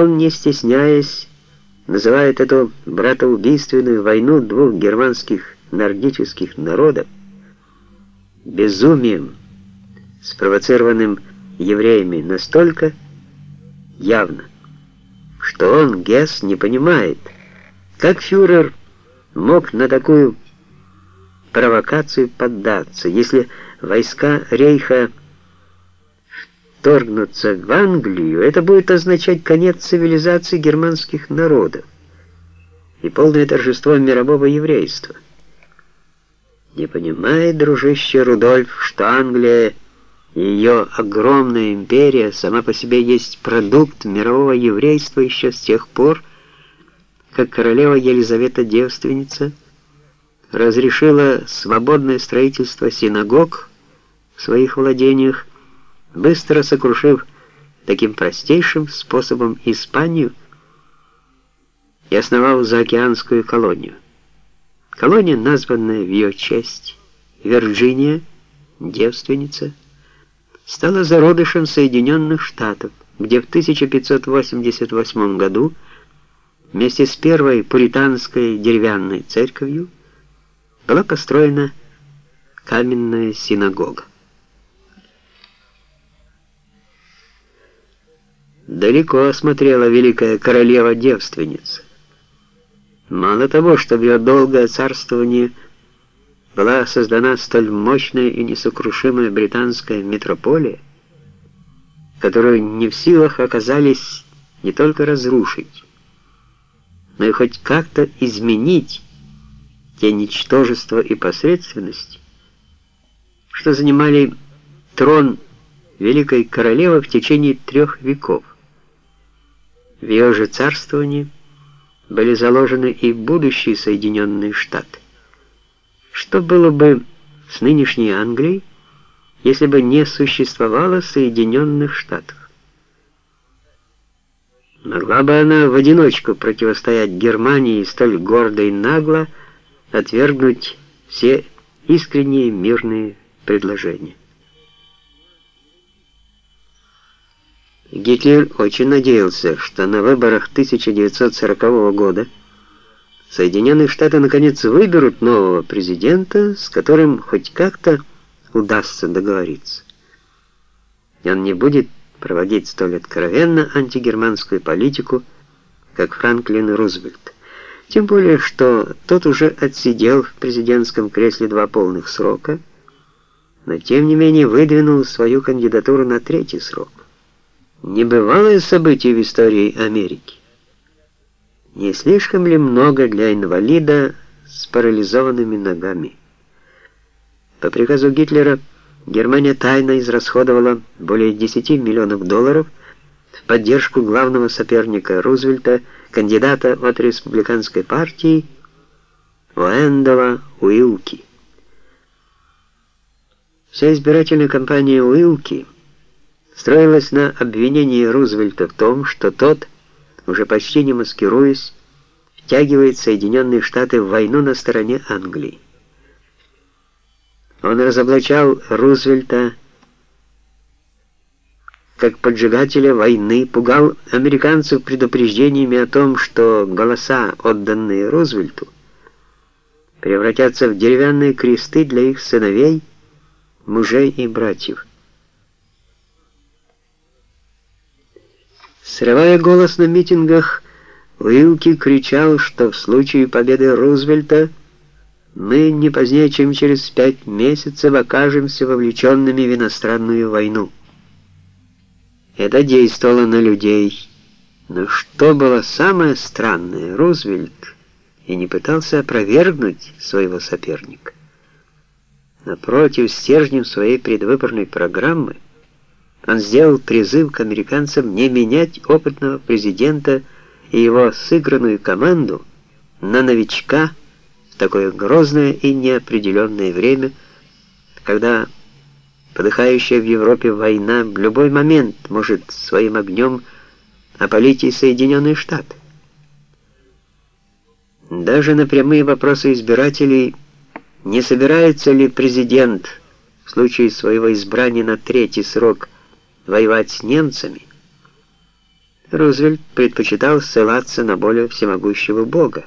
он, не стесняясь, называет эту братоубийственную войну двух германских нордических народов безумием, спровоцированным евреями настолько явно, что он, Гесс, не понимает, как фюрер мог на такую провокацию поддаться, если войска Рейха вторгнутся в Англию, это будет означать конец цивилизации германских народов и полное торжество мирового еврейства. Не понимает, дружище Рудольф, что Англия и ее огромная империя сама по себе есть продукт мирового еврейства еще с тех пор, как королева Елизавета Девственница разрешила свободное строительство синагог в своих владениях, быстро сокрушив таким простейшим способом Испанию и основал заокеанскую колонию. Колония, названная в ее честь Вирджиния, девственница, стала зародышем Соединенных Штатов, где в 1588 году вместе с первой пуританской деревянной церковью была построена каменная синагога. Далеко осмотрела великая королева-девственница. Мало того, что в ее долгое царствование была создана столь мощная и несокрушимая британская метрополия, которую не в силах оказались не только разрушить, но и хоть как-то изменить те ничтожества и посредственности, что занимали трон великой королевы в течение трех веков. В ее же царствовании были заложены и будущие Соединенные Штаты. Что было бы с нынешней Англией, если бы не существовало Соединенных Штатов? Могла бы она в одиночку противостоять Германии и столь гордо и нагло отвергнуть все искренние мирные предложения. Гитлер очень надеялся, что на выборах 1940 года Соединенные Штаты наконец выберут нового президента, с которым хоть как-то удастся договориться. И он не будет проводить столь откровенно антигерманскую политику, как Франклин Рузвельт. Тем более, что тот уже отсидел в президентском кресле два полных срока, но тем не менее выдвинул свою кандидатуру на третий срок. Небывалое событие в истории Америки. Не слишком ли много для инвалида с парализованными ногами? По приказу Гитлера Германия тайно израсходовала более 10 миллионов долларов в поддержку главного соперника Рузвельта, кандидата от республиканской партии Уэндала Уилки. Вся избирательная кампания Уилки – строилась на обвинении Рузвельта в том, что тот, уже почти не маскируясь, втягивает Соединенные Штаты в войну на стороне Англии. Он разоблачал Рузвельта как поджигателя войны, пугал американцев предупреждениями о том, что голоса, отданные Рузвельту, превратятся в деревянные кресты для их сыновей, мужей и братьев. Срывая голос на митингах, Уилки кричал, что в случае победы Рузвельта мы не позднее, чем через пять месяцев окажемся вовлеченными в иностранную войну. Это действовало на людей. Но что было самое странное, Рузвельт и не пытался опровергнуть своего соперника. Напротив, стержнем своей предвыборной программы – он сделал призыв к американцам не менять опытного президента и его сыгранную команду на новичка в такое грозное и неопределенное время, когда подыхающая в Европе война в любой момент может своим огнем опалить и Соединенные Штаты. Даже на прямые вопросы избирателей, не собирается ли президент в случае своего избрания на третий срок воевать с немцами, Рузвельт предпочитал ссылаться на более всемогущего Бога.